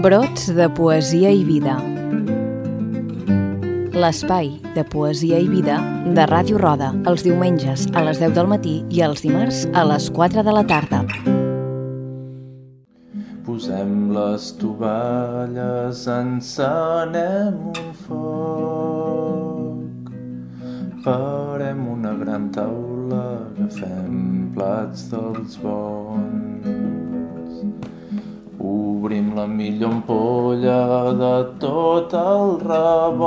Brots de poesia i vida. L'espai de poesia i vida de Ràdio Roda, els diumenges a les 10 del matí i els dimarts a les 4 de la tarda. Posem les tovalles, encenem un foc. Farem una gran taula, agafem plats dels bons. Obrim la millor ampolla de tot el rebost.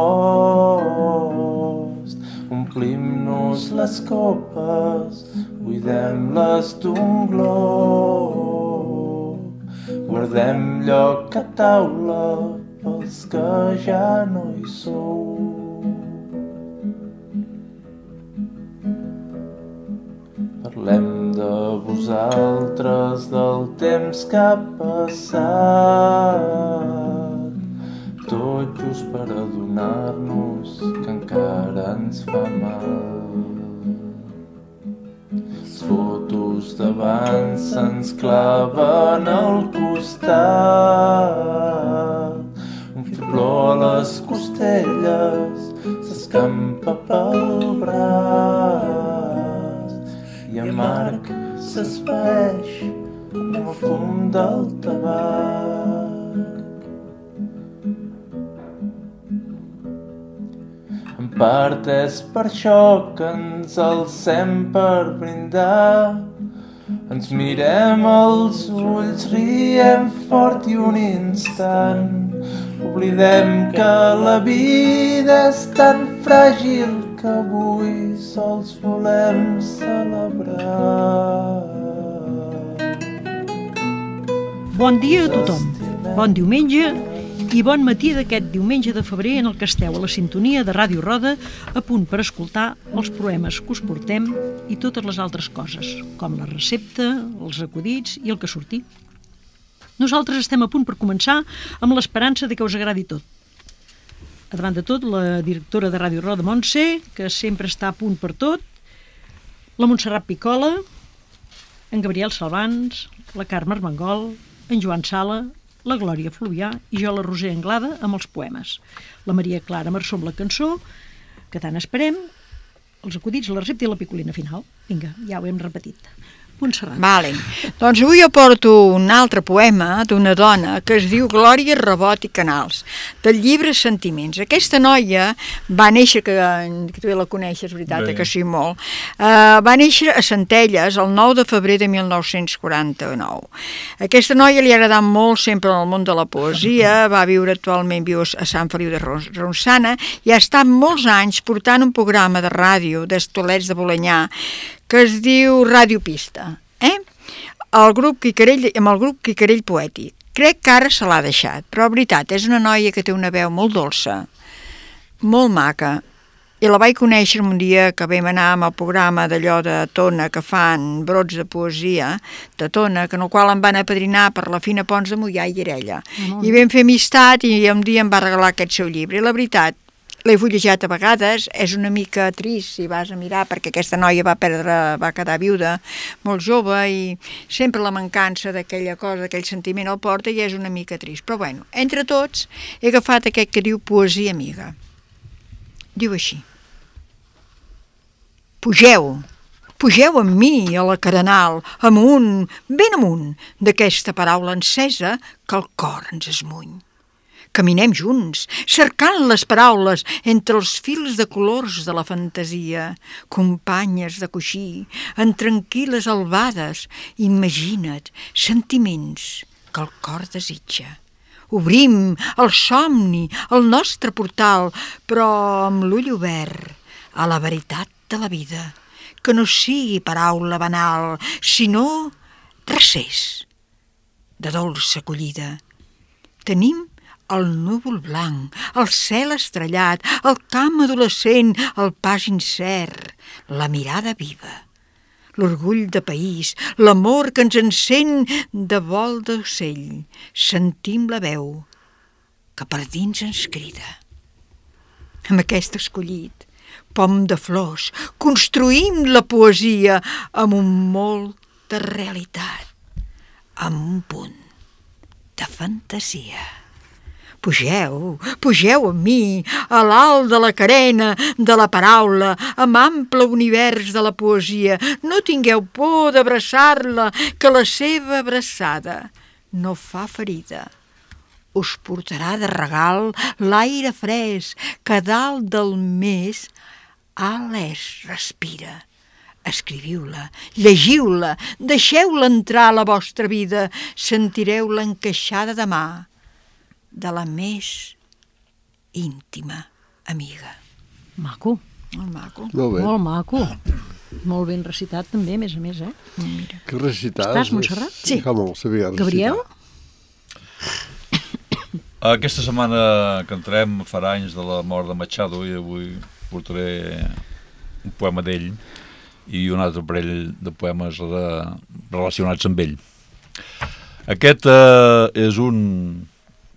Omplim-nos les copes, buidem-les d'un glob. Guardem lloc a taula pels que ja no hi sou. De vosaltres, del temps que ha passat, tot just per adonar-nos que encara ens fa mal. Les fotos d'abans se'ns claven al costat, un fibló a les costelles s'escampa S'espaeix amb el fum del tabac. En part és per això que ens alcem per brindar. Ens mirem als ulls, riem fort i un instant. Oblidem que la vida és tan fràgil que avui sols volem celebrar. Bon dia a tothom, bon diumenge i bon matí d'aquest diumenge de febrer en el que esteu a la sintonia de Ràdio Roda a punt per escoltar els poemes que us portem i totes les altres coses, com la recepta, els acudits i el que surti. Nosaltres estem a punt per començar amb l'esperança de que us agradi tot. Davant de tot, la directora de Ràdio Roda, Montse, que sempre està a punt per tot, la Montserrat Picola, en Gabriel Salvans, la Carme Armengol, en Joan Sala, la Glòria Fluvià i jo, la Roser Anglada, amb els poemes. La Maria Clara Marçó amb la cançó, que tant esperem, els acudits, la recepta i la picolina final. Vinga, ja ho hem repetit. Montserrat. Vale. Doncs avui jo porto un altre poema d'una dona que es diu Glòria Rebot i Canals, del llibre Sentiments. Aquesta noia va néixer, que, que tu la coneixes, veritat, Bé. que sí, molt, uh, va néixer a Centelles el 9 de febrer de 1949. Aquesta noia li ha agradat molt sempre el món de la poesia, va viure actualment viu a Sant Feliu de Ron- Ronçana i ha estat molts anys portant un programa de ràdio d'Estolets de Bolanyà que es diu Ràdio Pista, eh? El grup Quicarell, amb el grup Quicarell Poètic. Crec que ara se l'ha deixat, però veritat, és una noia que té una veu molt dolça, molt maca, i la vaig conèixer un dia que vam anar amb el programa d'allò de Tona que fan brots de poesia de Tona, que en el qual em van apadrinar per la Fina Pons de Mollà i era ella. I vam fer amistat i un dia em va regalar aquest seu llibre. I la veritat, l'he fullejat a vegades, és una mica trist si vas a mirar, perquè aquesta noia va perdre, va quedar viuda molt jove i sempre la mancança d'aquella cosa, d'aquell sentiment el porta i és una mica trist. Però bueno, entre tots he agafat aquest que diu Poesia Amiga. Diu així. Pugeu, pugeu amb mi a la carenal, amunt, ben amunt, d'aquesta paraula encesa que el cor ens esmuny. Caminem junts, cercant les paraules entre els fils de colors de la fantasia, companyes de coixí, en tranquil·les albades, imagina't sentiments que el cor desitja. Obrim el somni, el nostre portal, però amb l'ull obert a la veritat de la vida, que no sigui paraula banal, sinó recés de dolça acollida. Tenim el núvol blanc, el cel estrellat, el camp adolescent, el pas incert, la mirada viva, l'orgull de país, l'amor que ens encén de vol d'ocell. Sentim la veu que per dins ens crida. Amb aquest escollit, pom de flors, construïm la poesia amb un molt de realitat. amb un punt de fantasia. Pugeu, pugeu amb mi, a l'alt de la carena, de la paraula, amb ample univers de la poesia. No tingueu por d'abraçar-la, que la seva abraçada no fa ferida. Us portarà de regal l'aire fresc que dalt del mes a l'est respira. Escriviu-la, llegiu-la, deixeu-la entrar a la vostra vida, sentireu l'encaixada de mà de la més íntima amiga. Maco, Molt maco. Molt bé. molt maco. Molt ben recitat també, a més a més, eh? Mira. Que recitar... Estàs, Montserrat? Sí. Fa molt saber recitar. Gabriel? Aquesta setmana que entrem farà anys de la mort de Machado i avui portaré un poema d'ell i un altre parell de poemes re, relacionats amb ell. Aquest eh, és un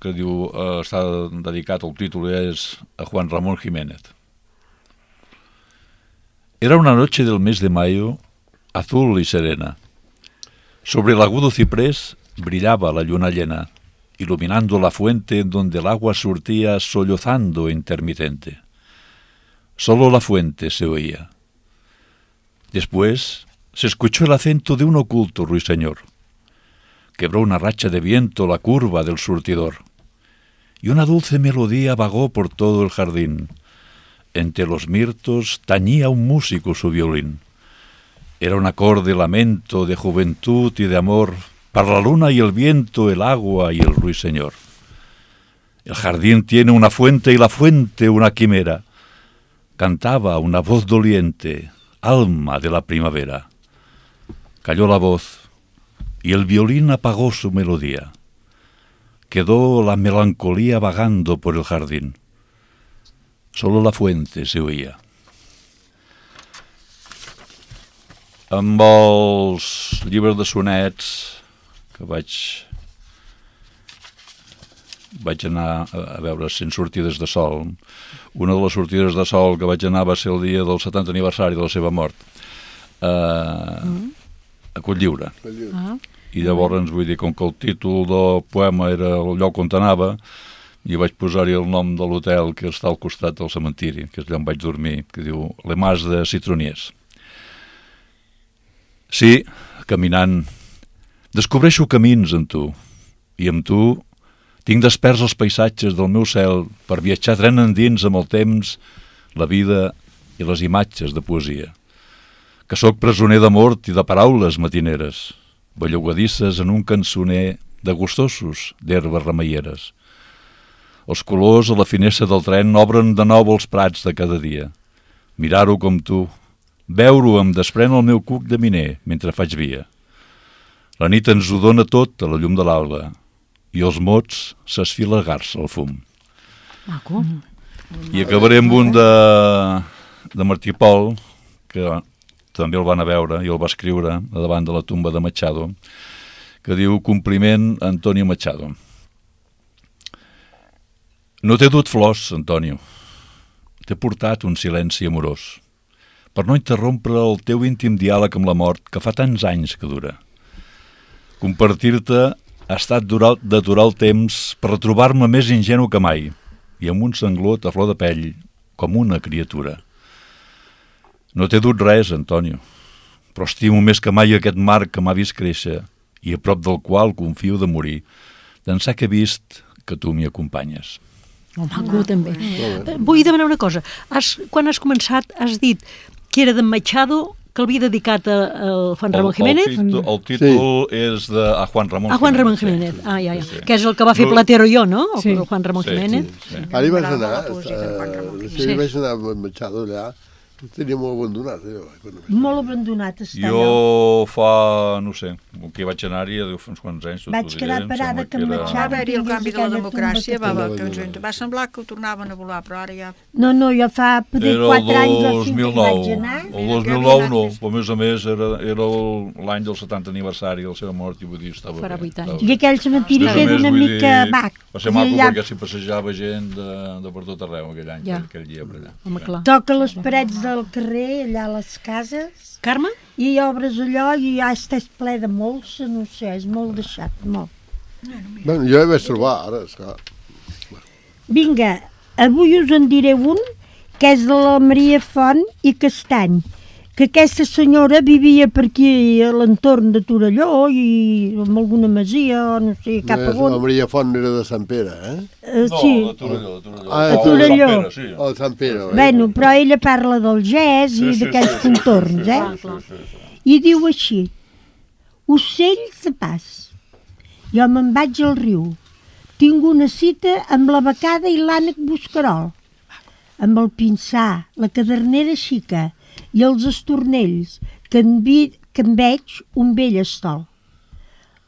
que diu, eh, el títol és a Juan Ramón Jiménez. Era una noche del mes de mayo, azul y serena. Sobre el agudo ciprés brillaba la luna llena, iluminando la fuente en donde el agua surtía sollozando intermitente. Solo la fuente se oía. Después se escuchó el acento de un oculto ruiseñor. Quebró una racha de viento la curva del surtidor, y una dulce melodía vagó por todo el jardín. Entre los mirtos tañía un músico su violín. Era un acorde lamento de juventud y de amor para la luna y el viento, el agua y el ruiseñor. El jardín tiene una fuente y la fuente una quimera. Cantaba una voz doliente, alma de la primavera. Cayó la voz y el violín apagó su melodía. Quedó la melancolía vagando por el jardín. Solo la fuente se oía. Amb els llibres de sonets que vaig vaig anar a, veure 100 sortides de sol. Una de les sortides de sol que vaig anar va ser el dia del 70 aniversari de la seva mort. Uh, mm. A Cotlliure. Ah, I llavors, vull dir, com que el títol del poema era el lloc on anava, i vaig posar-hi el nom de l'hotel que està al costat del cementiri, que és allà on vaig dormir, que diu Le Mas de Citroniers. Sí, caminant, descobreixo camins amb tu, i amb tu tinc desperts els paisatges del meu cel per viatjar tren endins amb el temps, la vida i les imatges de poesia. Que sóc presoner de mort i de paraules matineres, bellugadisses en un cançoner de gustosos d'herbes remeieres. Els colors a la finestra del tren obren de nou els prats de cada dia. Mirar-ho com tu, veure-ho em desprèn el meu cuc de miner mentre faig via. La nit ens ho dona tot a la llum de l'alba i els mots s'esfila garça al fum. maco. I acabaré amb un de, de Martí Pol, que també el van a veure i el va escriure davant de la tumba de Machado, que diu Compliment a Antonio Machado. No t'he dut flors, Antonio. T'he portat un silenci amorós per no interrompre el teu íntim diàleg amb la mort que fa tants anys que dura. Compartir-te ha estat d'aturar el temps per retrobar-me més ingenu que mai i amb un sanglot a flor de pell com una criatura. No t'he dut res, Antonio, però estimo més que mai aquest mar que m'ha vist créixer i a prop del qual confio de morir, d'ençà que he vist que tu m'hi acompanyes. Molt maco, també. Eh, Vull demanar una cosa. Has, quan has començat, has dit que era d'en Machado, que l'havia dedicat a, a Juan Ramon Jiménez? El, títol, el títol és de a Juan Ramon A Juan Ramon sí. Jiménez. Ah, ja, ja. Sí, sí. Que és el que va fer No. Platero i jo, no? El, Sí. el Juan Ramon Sí, Jiménez. sí. Ara hi vaig M'agrada anar, Ramon eh, Jiménez. sí, vaig anar a Machado allà, tenia molt abandonat, allò. anar. Molt abandonat està allò. Jo fa, no sé, que vaig anar-hi deu fer uns quants anys. tot Vaig diré, quedar em parada que em era- Va haver-hi el canvi de la democràcia, va, va, que ens, va semblar que ho tornaven a volar, però ara ja... No, no, jo fa poder Era el 4 anys o 5 que hi 2009. vaig anar. El Mira, 2009 que no, però a més a més era, era l'any del 70 aniversari de la seva mort i vull dir, estava Farà bé. vuit anys. estava I aquell cementiri que més, una mica bac. Va ser maco perquè s'hi passejava gent de, de per tot arreu aquell any, Ja. aquell dia per allà. Home, clar. Toca les parets al carrer, allà a les cases, Carme? i obres allò i ja estàs ple de molsa, no sé, és molt deixat, molt. Bueno, jo hi vaig trobar, ara, esclar. Vinga, avui us en diré un que és de la Maria Font i Castany, que aquesta senyora vivia per aquí a l'entorn de Torelló i en alguna masia o no sé cap a No és- La on. Maria Font era de Sant Pere, eh? Eh, No, sí, de Torelló, de Torelló. Ah, de Torelló. Sant Pere, sí. O de Sant Pere, oi? bueno, però ella parla del gès Sí, i sí, sí, contorns, sí, eh? sí, sí, sí, sí. I diu així, ocells de pas. Jo me'n vaig al riu. Tinc una cita amb la becada i l'ànec buscarol, amb el pinçà, la cadernera xica i els estornells, que en, vi, que en veig un vell estol.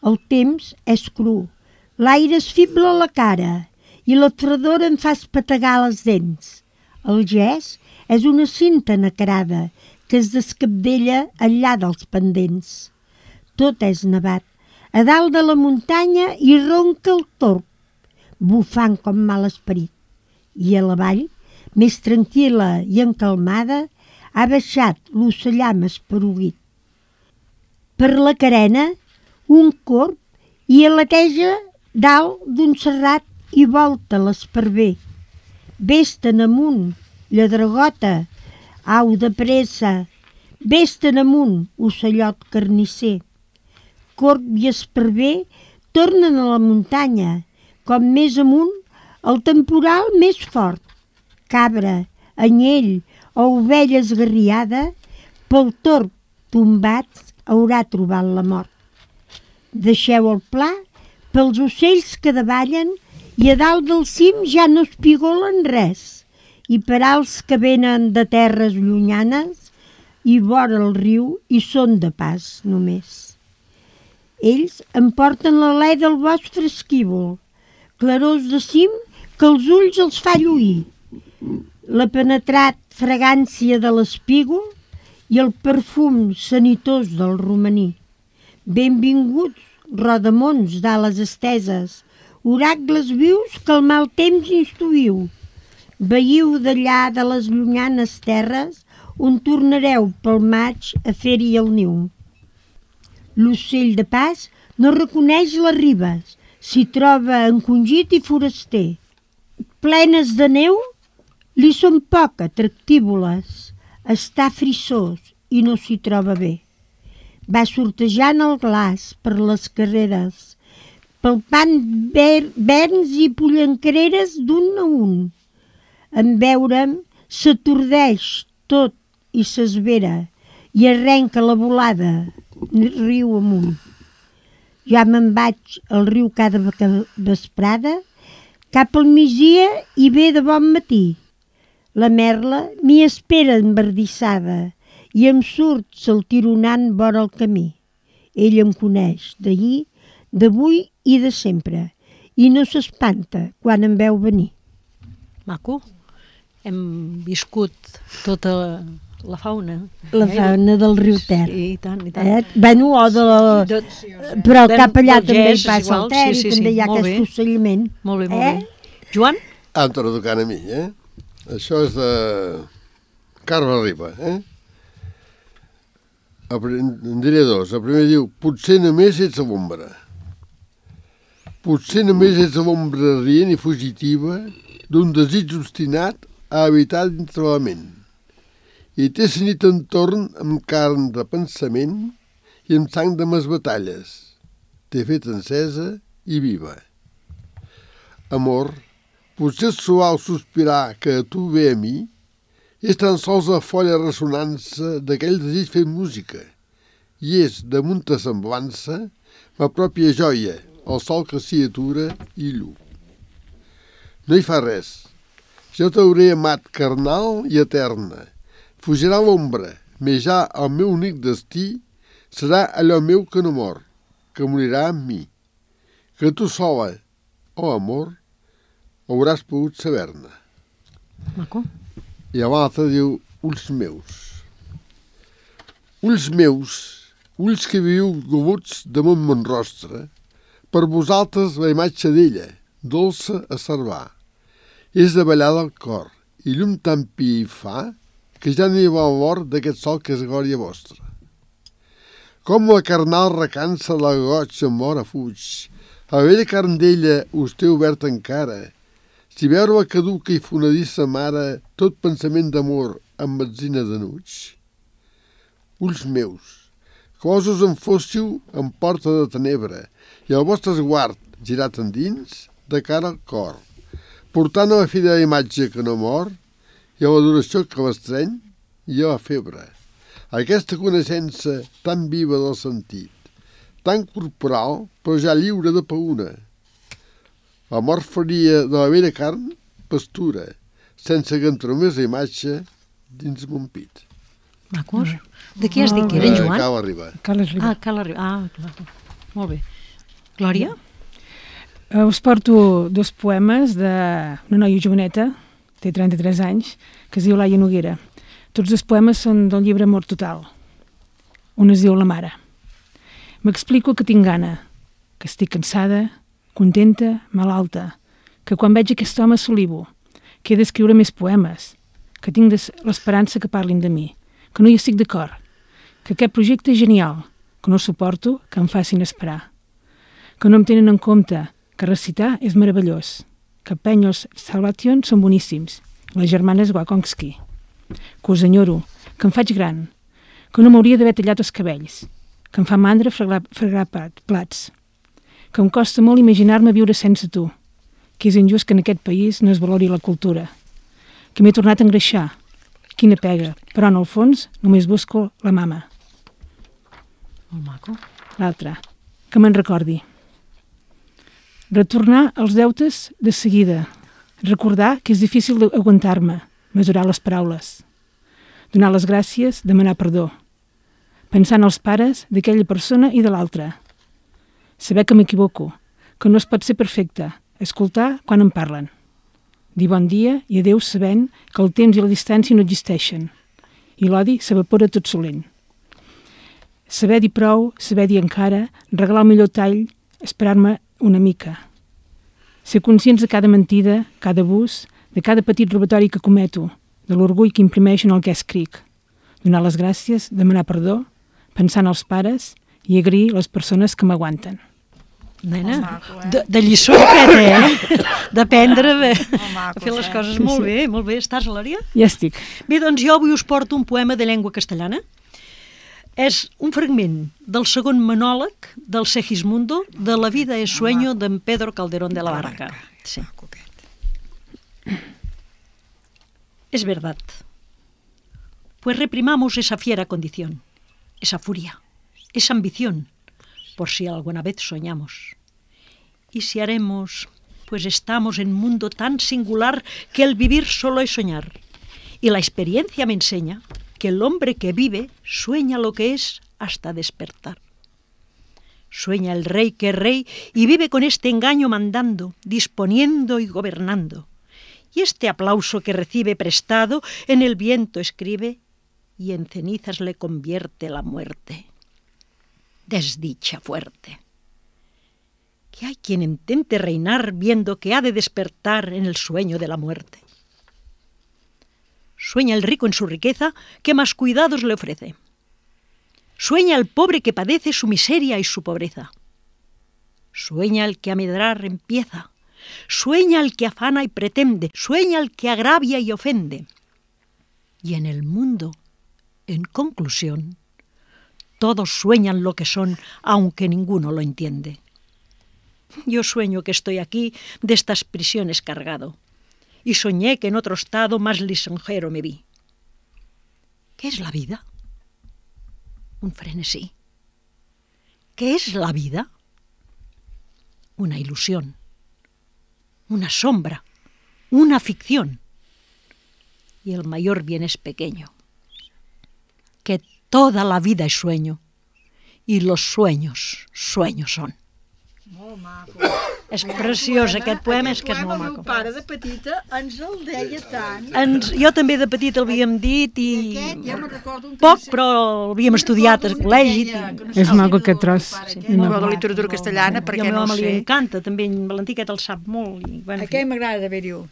El temps és cru, l'aire es fibla la cara i la fredora em fa espetegar les dents. El gès és una cinta nacarada que es descapdella enllà dels pendents. Tot és nevat. A dalt de la muntanya hi ronca el torb, bufant com mal esperit. I a la vall, més tranquil·la i encalmada, ha baixat l'ocellam esperuguit. Per la carena, un corb i aleteja dalt d'un serrat i volta l'esparver. Vés-te'n amunt, lladregota, au de pressa, vés-te'n amunt, ocellot carnisser. Corb i esparver tornen a la muntanya, com més amunt, el temporal més fort. Cabra, anyell ovella esgarriada, pel torb tombats haurà trobat la mort. Deixeu el pla pels ocells que davallen i a dalt del cim ja no espigolen res, i per als que venen de terres llunyanes i vora el riu i són de pas només. Ells em porten l'alè del bosc fresquívol, clarors de cim que els ulls els fa lluir, la penetrat fragància de l'espígol i el perfum sanitós del romaní. Benvinguts, rodamons d'ales esteses, oracles vius que el mal temps instuïu. Veieu d'allà de les llunyanes terres on tornareu pel maig a fer-hi el niu. L'ocell de pas no reconeix les ribes, s'hi troba encongit i foraster. Plenes de neu, li són poc atractívoles, està frissós i no s'hi troba bé. Va sortejant el glaç per les carreres, palpant ver verns i pollancreres d'un a un. En veure'm s'atordeix tot i s'esvera i arrenca la volada riu amunt. Ja me'n vaig al riu cada ve- vesprada, cap al migdia i ve de bon matí. La merla m'hi espera enverdissada i em surt saltironant vora el camí. Ell em coneix d'ahir, d'avui i de sempre i no s'espanta quan em veu venir. Maco. Hem viscut tota la fauna. La eh? fauna del riu Ter. Sí, i tant, i tant. Eh? Bueno, o de la... De, Però del- cap allà també gest hi passa igual, el Ter sí, sí, i també sí, hi ha molt aquest bé. ocelliment. Molt bé, molt Eh? bé. Joan? Em torna tocant a mi, eh? Això és de Carme Riba, eh? En diré dos. El primer diu, potser només ets a l'ombra. Potser només ets a l'ombra rient i fugitiva d'un desig obstinat a habitar dintre la ment. I t'he senit entorn amb carn de pensament i amb sang de mes batalles. T'he fet encesa i viva. Amor, és suau sospirar que tu ve a mi és tan sols la folla ressonança d'aquell desig fer música i és, damunt ta semblança, ma pròpia joia, el sol que s'hi atura i llu. No hi fa res. Jo t'hauré amat carnal i eterna. Fugirà l'ombra, més ja el meu únic destí serà allò meu que no mor, que morirà amb mi. Que tu sola, oh amor, hauràs pogut saber-ne. Maco. I l'altre diu, ulls meus. Ulls meus, ulls que viu gobuts damunt mon rostre, per vosaltres la imatge d'ella, dolça a servar. És de ballar del cor, i llum tan pi hi fa que ja n'hi va mort d'aquest sol que és glòria vostra. Com la carnal recansa la goig amb hora fuig, a vella carn d'ella us té obert encara, si veure la caduca i fonadissa mare tot pensament d'amor amb metzina de nuig. Ulls meus, us en fóssiu en porta de tenebra i el vostre esguard girat endins de cara al cor, portant a la fi de la imatge que no mor i a l'adoració que l'estreny i a la febre. Aquesta coneixença tan viva del sentit, tan corporal, però ja lliure de pauna. La mort faria de la vella carn pastura, sense que entromés la imatge dins mon pit. Macos. De què has dit que era, en Eh, Joan? Cal arribar. Carles Riba. Ah, cal arribar. Ah, clar. Molt bé. Glòria? Uh, us porto dos poemes d'una noia joveneta, té 33 anys, que es diu Laia Noguera. Tots dos poemes són del llibre Amor Total. Un es diu La mare. M'explico que tinc gana, que estic cansada, contenta, malalta, que quan veig aquest home solivo, que he d'escriure més poemes, que tinc l'esperança que parlin de mi, que no hi estic d'acord, que aquest projecte és genial, que no suporto que em facin esperar, que no em tenen en compte, que recitar és meravellós, que Penyos Salvation són boníssims, les germanes Wakonski, que us enyoro, que em faig gran, que no m'hauria d'haver tallat els cabells, que em fa mandra fregar, plats, que em costa molt imaginar-me viure sense tu, que és injust que en aquest país no es valori la cultura, que m'he tornat a engreixar, quina pega, però en el fons només busco la mama. Molt maco. L'altre, que me'n recordi. Retornar als deutes de seguida. Recordar que és difícil aguantar-me, mesurar les paraules. Donar les gràcies, demanar perdó. Pensar en els pares d'aquella persona i de l'altra. Saber que m'equivoco, que no es pot ser perfecte. Escoltar quan em parlen. Dir bon dia i adeu sabent que el temps i la distància no existeixen. I l'odi s'evapora tot solent. Saber dir prou, saber dir encara, regalar el millor tall, esperar-me una mica. Ser conscients de cada mentida, cada abús, de cada petit robatori que cometo, de l'orgull que imprimeix en el que escric. Donar les gràcies, demanar perdó, pensar en els pares i agrair les persones que m'aguanten. Nena, de, de lliçó aquesta, eh? D'aprendre a, a maco, fer les eh? coses molt bé, molt bé. Estàs, Lòria? Ja estic. Bé, doncs jo avui us porto un poema de llengua castellana. És un fragment del segon monòleg del Segismundo de La vida es sueño d'en Pedro Calderón de la Barca. Sí. Es verdad. Pues reprimamos esa fiera condición, esa furia, esa ambición, por si alguna vez soñamos. Y si haremos, pues estamos en un mundo tan singular que el vivir solo es soñar. Y la experiencia me enseña que el hombre que vive sueña lo que es hasta despertar. Sueña el rey que es rey y vive con este engaño mandando, disponiendo y gobernando. Y este aplauso que recibe prestado en el viento escribe y en cenizas le convierte la muerte. Desdicha fuerte. Que hay quien intente reinar viendo que ha de despertar en el sueño de la muerte. Sueña el rico en su riqueza que más cuidados le ofrece. Sueña el pobre que padece su miseria y su pobreza. Sueña el que a medrar empieza. Sueña el que afana y pretende. Sueña el que agravia y ofende. Y en el mundo, en conclusión, todos sueñan lo que son, aunque ninguno lo entiende. Yo sueño que estoy aquí de estas prisiones cargado, y soñé que en otro estado más lisonjero me vi. ¿Qué es la vida? Un frenesí. ¿Qué es la vida? Una ilusión, una sombra, una ficción. Y el mayor bien es pequeño. Toda la vida es sueño, y los sueños, sueños son. És preciós aquest poema, és que és molt maco. meu pare de petita ens el deia tant. Ens, jo també de petit l'havíem dit i Aquest, ja me'n recordo un poc, però l'havíem estudiat al col·legi. no És maco aquest el tros. Sí, aquest, no. molt de literatura castellana, I perquè no ho li sé. encanta, també en Valentí aquest el sap molt. I, bueno, Aquell m'agrada de dir-ho.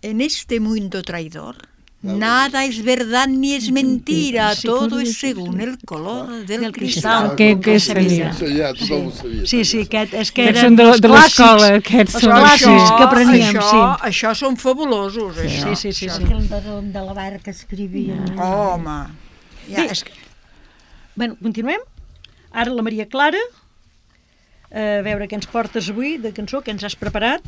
En este mundo traidor, Nada es verdad ni es mentira, Sí, todo es según el color del, cristal. Que, que Sí, sabia. Sí, sí, aquest, és que eren de, de l'escola, aquests Els són clàssics que apreníem, això, sí. Això són fabulosos, això. Sí, sí, sí. sí. El baron de la barca escrivia. Home, ja, Bé. és que... Bueno, continuem? Ara la Maria Clara, a veure què ens portes avui de cançó, què ens has preparat.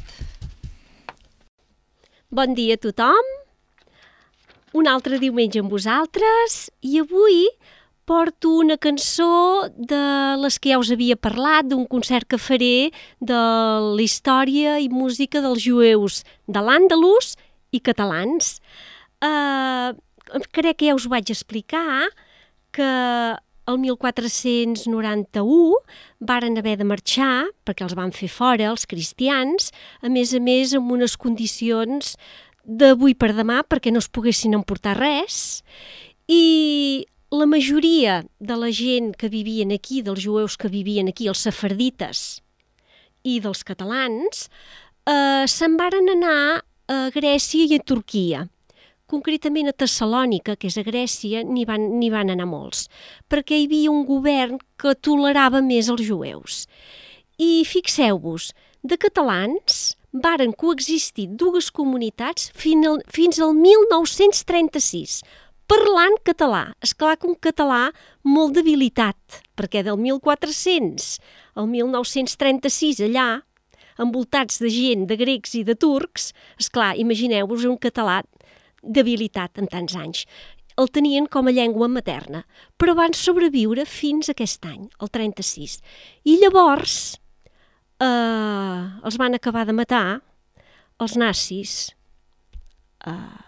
Bon dia a tothom. Un altre diumenge amb vosaltres i avui porto una cançó de les que ja us havia parlat, d'un concert que faré de la història i música dels jueus de l'Àndalus i catalans. Uh, crec que ja us vaig explicar que el 1491 varen haver de marxar perquè els van fer fora, els cristians, a més a més amb unes condicions d'avui per demà perquè no es poguessin emportar res i la majoria de la gent que vivien aquí, dels jueus que vivien aquí, els safardites i dels catalans, eh, se'n varen anar a Grècia i a Turquia. Concretament a Tessalònica, que és a Grècia, n'hi van, van anar molts, perquè hi havia un govern que tolerava més els jueus. I fixeu-vos, de catalans varen coexistir dues comunitats fins al 1936, parlant català. És clar que un català molt debilitat, perquè del 1400 al 1936 allà, envoltats de gent, de grecs i de turcs, és clar, imagineu-vos un català debilitat en tants anys. El tenien com a llengua materna, però van sobreviure fins aquest any, el 36. I llavors eh, els van acabar de matar els nazis. Eh,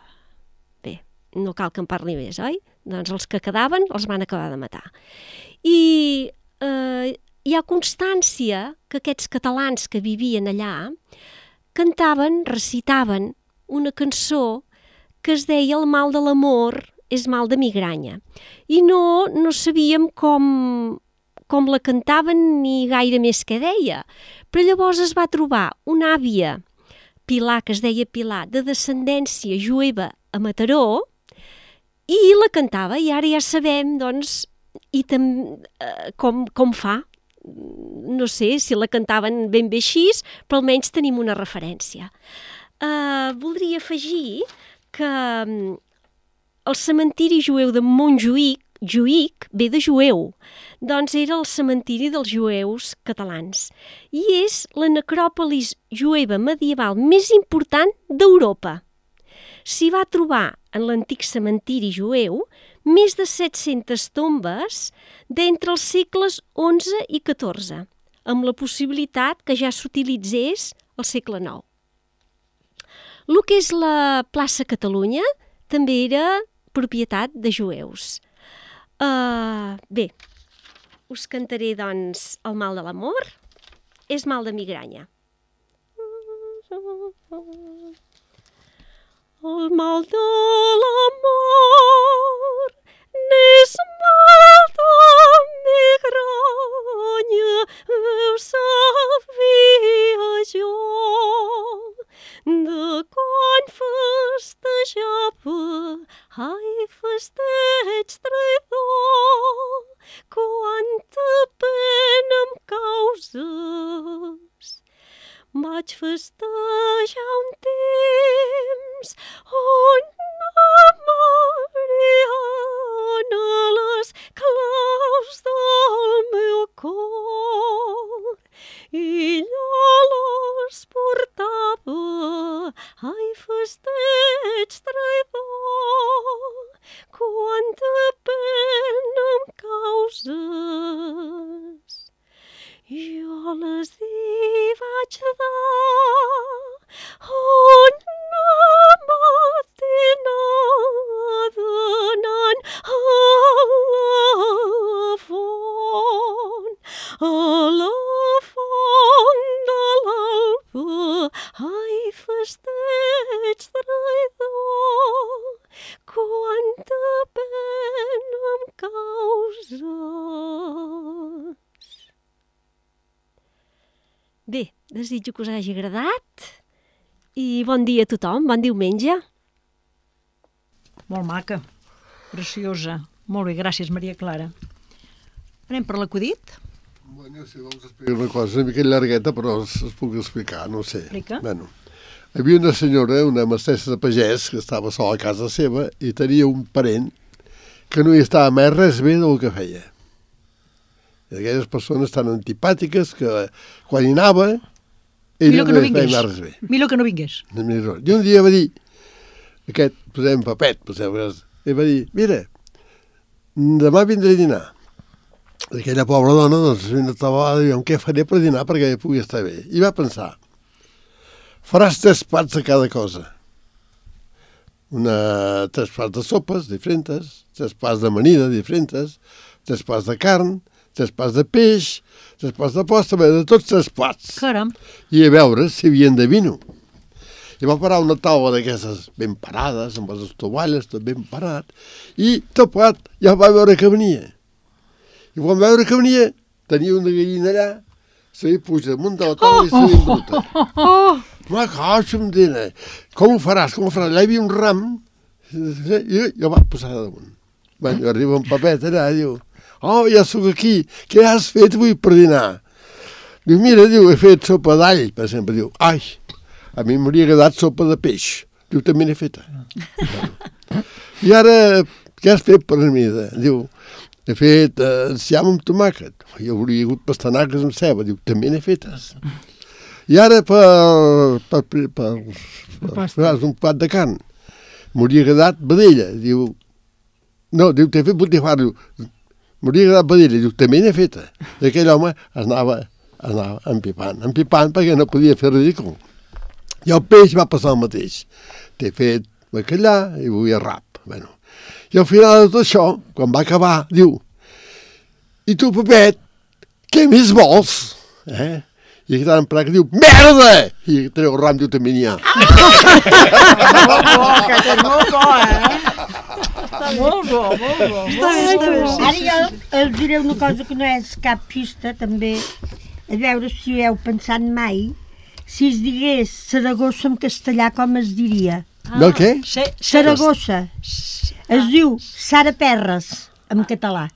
bé, no cal que en parli més, oi? Doncs els que quedaven els van acabar de matar. I eh, hi ha constància que aquests catalans que vivien allà cantaven, recitaven una cançó que es deia El mal de l'amor és mal de migranya. I no, no sabíem com, com la cantaven ni gaire més què deia. Però llavors es va trobar una àvia, Pilar, que es deia Pilar, de descendència jueva a Mataró, i la cantava, i ara ja sabem, doncs, i tam, eh, com, com fa. No sé si la cantaven ben bé així, però almenys tenim una referència. Eh, voldria afegir que mm, el cementiri jueu de Montjuïc, Juïc, ve de jueu, doncs era el cementiri dels jueus catalans i és la necròpolis jueva medieval més important d'Europa. S'hi va trobar en l'antic cementiri jueu més de 700 tombes d'entre els segles XI i XIV, amb la possibilitat que ja s'utilitzés al segle IX. El que és la plaça Catalunya també era propietat de jueus. Uh, bé, us cantaré, doncs, el mal de l'amor és mal de migranya. El mal de l'amor quanta pena em causes. Vaig festejar un temps on la Mariana les claus del meu cor i jo les portava, ai, festeig traïdor, quanta pena em causes. Jo les hi vaig dar desitjo que us hagi agradat i bon dia a tothom, bon diumenge. Molt maca, preciosa. Molt bé, gràcies, Maria Clara. Anem per l'acudit? Bueno, si vols explicar una cosa una mica llargueta, però es, es puc explicar, no ho sé. Explica. Bueno, hi havia una senyora, una mestressa de pagès, que estava sola a casa seva i tenia un parent que no hi estava mai res bé del que feia. I aquelles persones tan antipàtiques que quan hi anava, ella Millor que no hi feia vingués. mai res bé. Millor que no vingués. I un dia va dir, aquest, posem papet, posem, i va dir, mira, demà vindré a dinar. I aquella pobra dona, doncs, tabalada, i què faré per dinar perquè pugui estar bé? I va pensar, faràs tres plats de cada cosa. Una, tres plats de sopes diferents, tres plats d'amanida diferents, tres plats de carn, tres plats de peix, tres plats de posta, bé, de tots tres plats Caram. i a veure si havien de vino. I va parar una taula d'aquestes ben parades, amb les tovalles tot ben parat, i tapat ja va veure que venia. I quan va veure que venia, tenia una gallina allà, se li puja damunt de la taula i se li embruta. Oh! Ma caixo em dina, com ho faràs, com ho faràs? Allà hi havia un ram, i jo va posar damunt. Bueno, arriba un papet allà, diu, oh, ja sóc aquí, què has fet avui per dinar? Diu, mira, diu, he fet sopa d'all, per exemple. Diu, ai, a mi m'hauria agradat sopa de peix. Diu, també n'he feta. I ara, què has fet per mi? Diu, he fet eh, enciam amb tomàquet. Jo hauria hagut pastanaques amb ceba. Diu, també n'he fetes. I ara per, per, per, per, per, un plat de carn. M'hauria agradat vedella. Diu, no, diu, t'he fet botifar. Diu, m'hauria agradat vedella. Diu, també n'he feta. I aquell home anava, anava empipant, empipant perquè no podia fer ridícul. I el peix va passar el mateix. T'he fet bacallà i vull rap. Bueno. I al final de tot això, quan va acabar, diu, i tu, Pepet, què més vols? Eh? I aquest en que diu, merda! I treu el ram, diu, també n'hi ha. Aquest és molt bo, eh? Molt bo, molt bo. Ai, Ara jo els diré una cosa que no és cap pista, també. A veure si heu pensat mai. Si es digués Saragossa en castellà, com es diria? No, què? Se, Saragossa. Es diu Sara Perres, en català.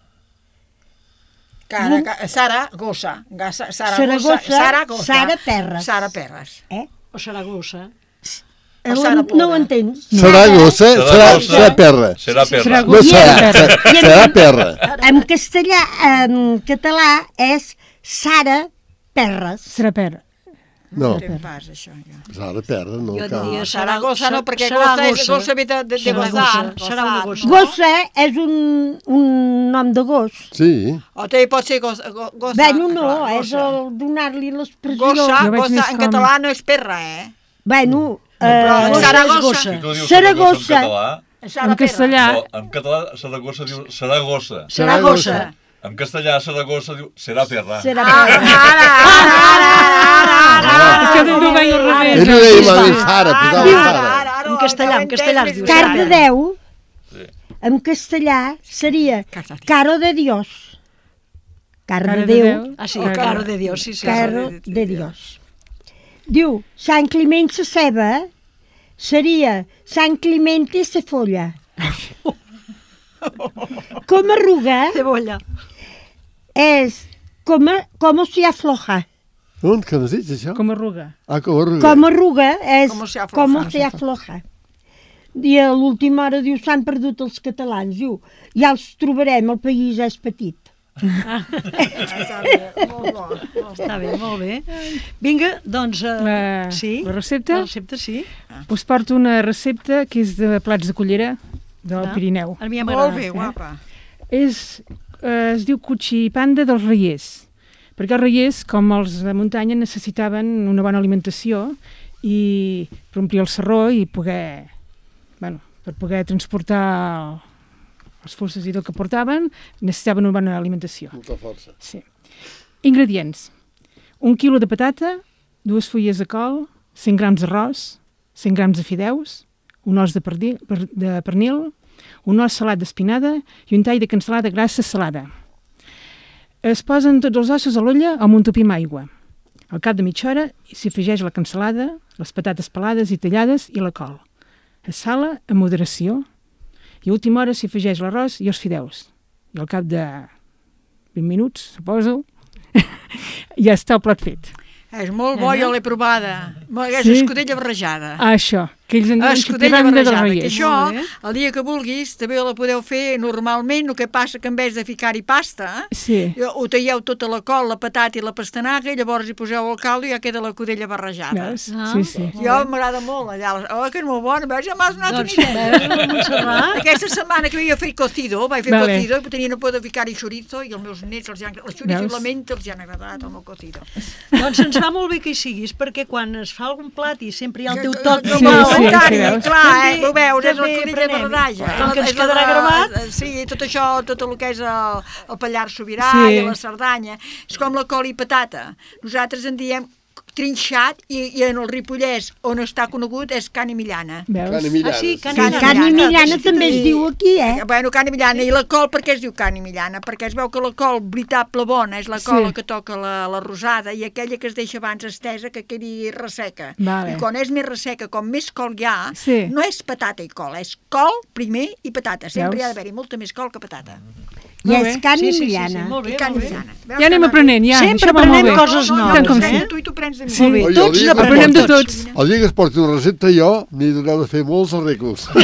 Cara, ca- Sara Gossa. Sara Saragossa. Sara Gossa. Sara Perres. Sara Perres. Eh? O Saragossa. El, Sara no Pobre. ho entens? Saragossa, serà, Saragossa. serà perra. Serà perra. Serà No serà, Perra. serà, serà perra. En castellà, en català, és Sara Perres. Serà per... No, Què em pas, això? Jo. serà perra, no Jo cal. diria Saragossa no, perquè serà Gossa és gossa. Gossa de, de, de Serà gosar. gossa, serà una gossa. Gossa és un, un nom de gos. Sí, O també pot ser gossa. go- gossa. Bueno, no, és el donar-li l'expressió. Gossa, Jo gossa en com- català no és perra, eh? Bueno, Eh, Saragossa. Tu Saragossa. En català, Sara En castellà, en català Saragossa diu Saragossa. Saragossa. En castellà Saragossa diu serà perra. serà Ara, Perres. ara, ara, ara, ara, és que ho veig al revés. ell ho deia malament Sara, posava ara, Sara. ara, ara, En castellà, en castellà es diu Car de Sara. Déu, en castellà, seria. Caro de Dios. Car Cara de Déu. Ah, sí, Caro. caro de Dios, sí, sí. Caro de Dios. Diu, Sant Climent se ceba seria Sant Clemente se folla. Com arruga Cebolla. és com, com se afloja. On, que no dius això? Com arruga. Ah, com arruga. Com arruga és Com se afloja. com se afloja. I a l'última hora diu s'han perdut els catalans. Diu, ja els trobarem, el país és petit. Està bé, molt bé. Vinga, doncs... Uh, La, sí? la recepta, La recepta, sí. us porto una recepta que és de plats de cullera del Ah. Pirineu. A mi ja Molt bé, guapa. És, eh, es diu cuchipanda dels reiers, perquè els reiers, com els de muntanya, necessitaven una bona alimentació i per omplir el serró i poder, bueno, per poder transportar els fosses i tot que portaven, necessitaven una bona alimentació. Molta força. Sí. Ingredients. Un quilo de patata, dues fulles de col, 100 grams d'arròs, 100 grams de fideus, un os de, perdi, per, de pernil, un os salat d'espinada i un tall de cansalada grassa salada. Es posen tots els ossos a l'olla amb un tupí amb aigua. Al cap de mitja hora s'hi afegeix la cansalada, les patates pelades i tallades i la col. Es sala a moderació. I a última hora s'hi afegeix l'arròs i els fideus. I al cap de 20 minuts, suposo, ja està el plat fet. És molt bo, jo l'he provada. És Sí? escudella barrejada. Ah, això, que ells en diuen del barrejada, que això, el dia que vulguis, també la podeu fer normalment, el que passa que en vez de ficar-hi pasta, Sí. ho talleu tota la col, la patata i la pastanaga, i llavors hi poseu el caldo i ja queda la cudella barrejada. Ah. Sí, sí. Jo m'agrada molt allà. Oh, que és molt bona. Veus, ja m'has donat Doncs, una idea. Aquesta setmana que havia fet cocido, vaig fer Vale. cocido, i tenia no poder ficar-hi chorizo, i els meus nets, els, han, el chorizo i la menta els han agradat, el meu cocido. Doncs ens va molt bé que hi siguis, perquè quan es fa algun plat i sempre hi ha el teu Que- toc que- de Sí, que- sí, clar, eh, ho veus, és la també codilla prenem. bardaja. Com que ens quedarà de- gravat. Sí, tot això, tot el que és el, el Pallar Sobirà Sí. i la Cerdanya, és com la col i patata. Nosaltres en diem trinxat i, i en el Ripollès, on està conegut, és cani millana. Veus? Cani Millana. Ah, sí, cani Cani Millana. Carni Millana, sí, també sí. es diu aquí, eh? Bueno, cani millana. I la col, per què es diu cani millana? Perquè es veu que la col veritable bona és la Sí. cola que toca la, la rosada i aquella que es deixa abans estesa que quedi resseca. Vale. I quan és més resseca, com més col hi ha, Sí. no és patata i col, és col primer i patata. Sempre Veus? hi ha d'haver-hi molta més col que patata. I Molt és carni Sí, sí, sí, sí, Millana. molt bé, molt bé. millana. Ja anem que aprenent, ja. Sempre aprenem coses no, no, noves, Tant com no, sí. tu i tu prens de mi. Molt bé, Oi, tots que Aprenem de tots. El dia que es porti una recepta jo, n'hi doneu de fer molts arreglos.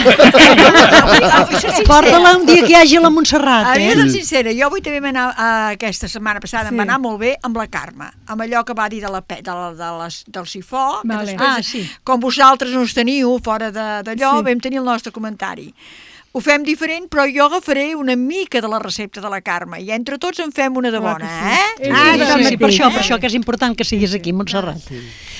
Porta-la un dia que hi hagi la Montserrat, A eh? veure, sincera, jo avui també vam anar, uh, aquesta setmana passada, Sí. em va anar molt bé amb la Carme, amb allò que va dir de la, de la, de les, del sifó, que Vale. després, Ah, sí. com vosaltres no us teniu fora de- d'allò, Sí. vam tenir el nostre comentari. Ho fem diferent, però jo agafaré una mica de la recepta de la Carme i entre tots en fem una de bona, eh? Ah. Sí, sí, per això, per això que és important que siguis aquí, Montserrat.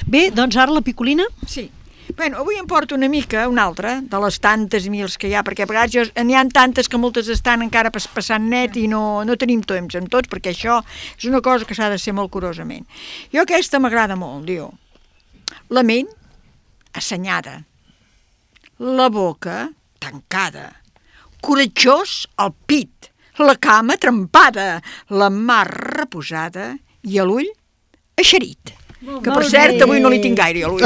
Bé, doncs ara la picolina. Sí. Bueno, avui em porto una mica, una altra, de les tantes mils que hi ha, perquè a vegades jo, n'hi ha tantes que moltes estan encara pas, passant net i no, no tenim temps amb tots, perquè això és una cosa que s'ha de ser molt curosament. Jo aquesta m'agrada molt, diu. La ment assenyada, la boca tancada, coratjós al pit, la cama trempada, la mar reposada i a l'ull eixerit. Que per Molt cert, bé. avui no li tinc gaire a l'ull.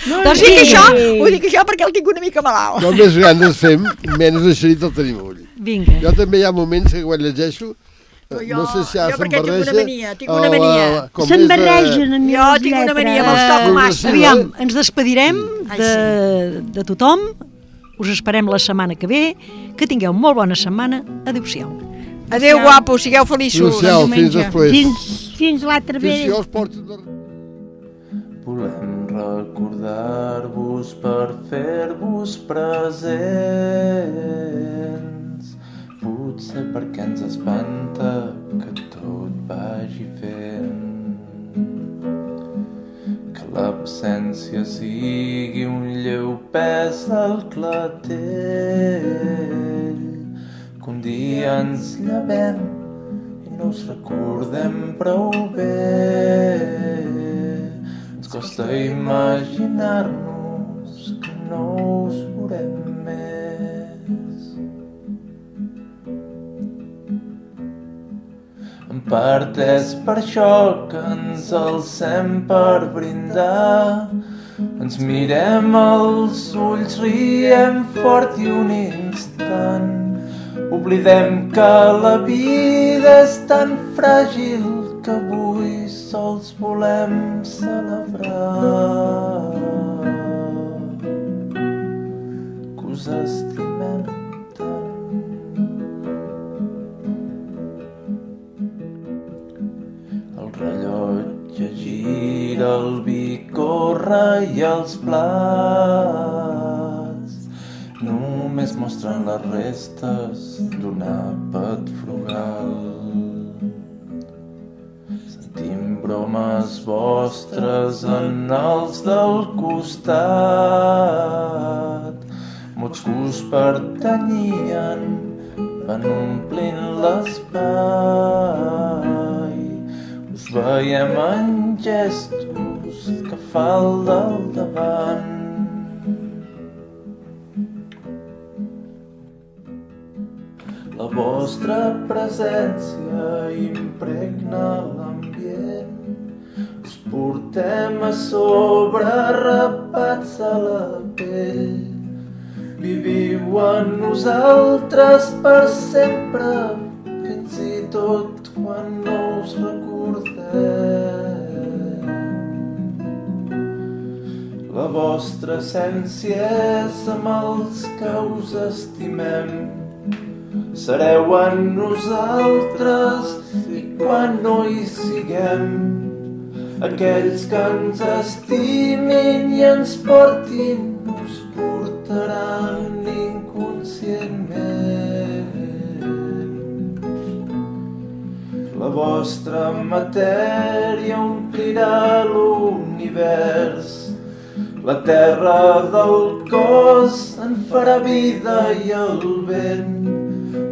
Doncs Dic això, ho dic això perquè el tinc una mica malalt. Com més grans ens fem, menys eixerit el tenim a ull. Vinga. Jo també hi ha moments que quan llegeixo, eh, Però jo- no sé si ja jo perquè tinc una mania, tinc una mania. eh, com Se'n eh, barregen a mi Jo tinc una mania, me'ls toco Eh, massa. Aviam, ens despedirem de, de tothom. Us esperem la setmana que ve. Que tingueu molt bona setmana. Adéu-siau. Adéu, guapo, sigueu feliços. Adéu-siau, fins després. Fins, fins l'altre Fins vegada. si els porto... De... Volem recordar-vos per fer-vos presents. Potser perquè ens espanta que tot vagi fent. L'absència sigui un lleu pes al clatell. Que un dia ens llevem i no us recordem prou bé. Ens costa imaginar-nos part és per això que ens alcem per brindar. Ens mirem als ulls, riem fort i un instant. Oblidem que la vida és tan fràgil que avui sols volem celebrar. Que gira, el vi corre i els plats només mostren les restes d'un àpat frugal. Sentim bromes vostres en els del costat. Mots que us pertanyien van omplint l'espai. Veiem en gestos que fa el del davant. La vostra presència impregna l'ambient. Us portem a sobre rapats a la pell. viviu en nosaltres per sempre, fins i tot quan La vostra essència és amb els que us estimem. Sereu en nosaltres i quan no hi siguem, aquells que ens estimin i ens portin us portaran inconscientment. La vostra matèria omplirà l'univers, la terra del cos en farà vida i el vent.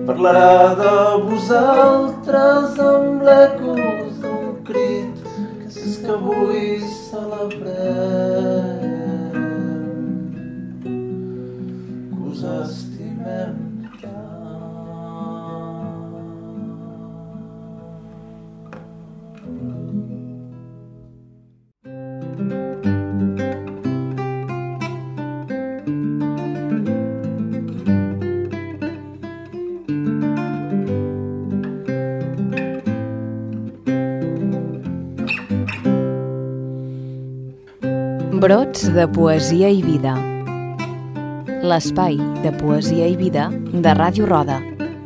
Parlarà de vosaltres amb l'eco d'un crit que és que avui Brots de poesia i vida l'espai de poesia i vida de Ràdio Roda,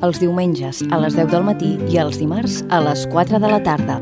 els diumenges a les 10 del matí i els dimarts a les 4 de la tarda.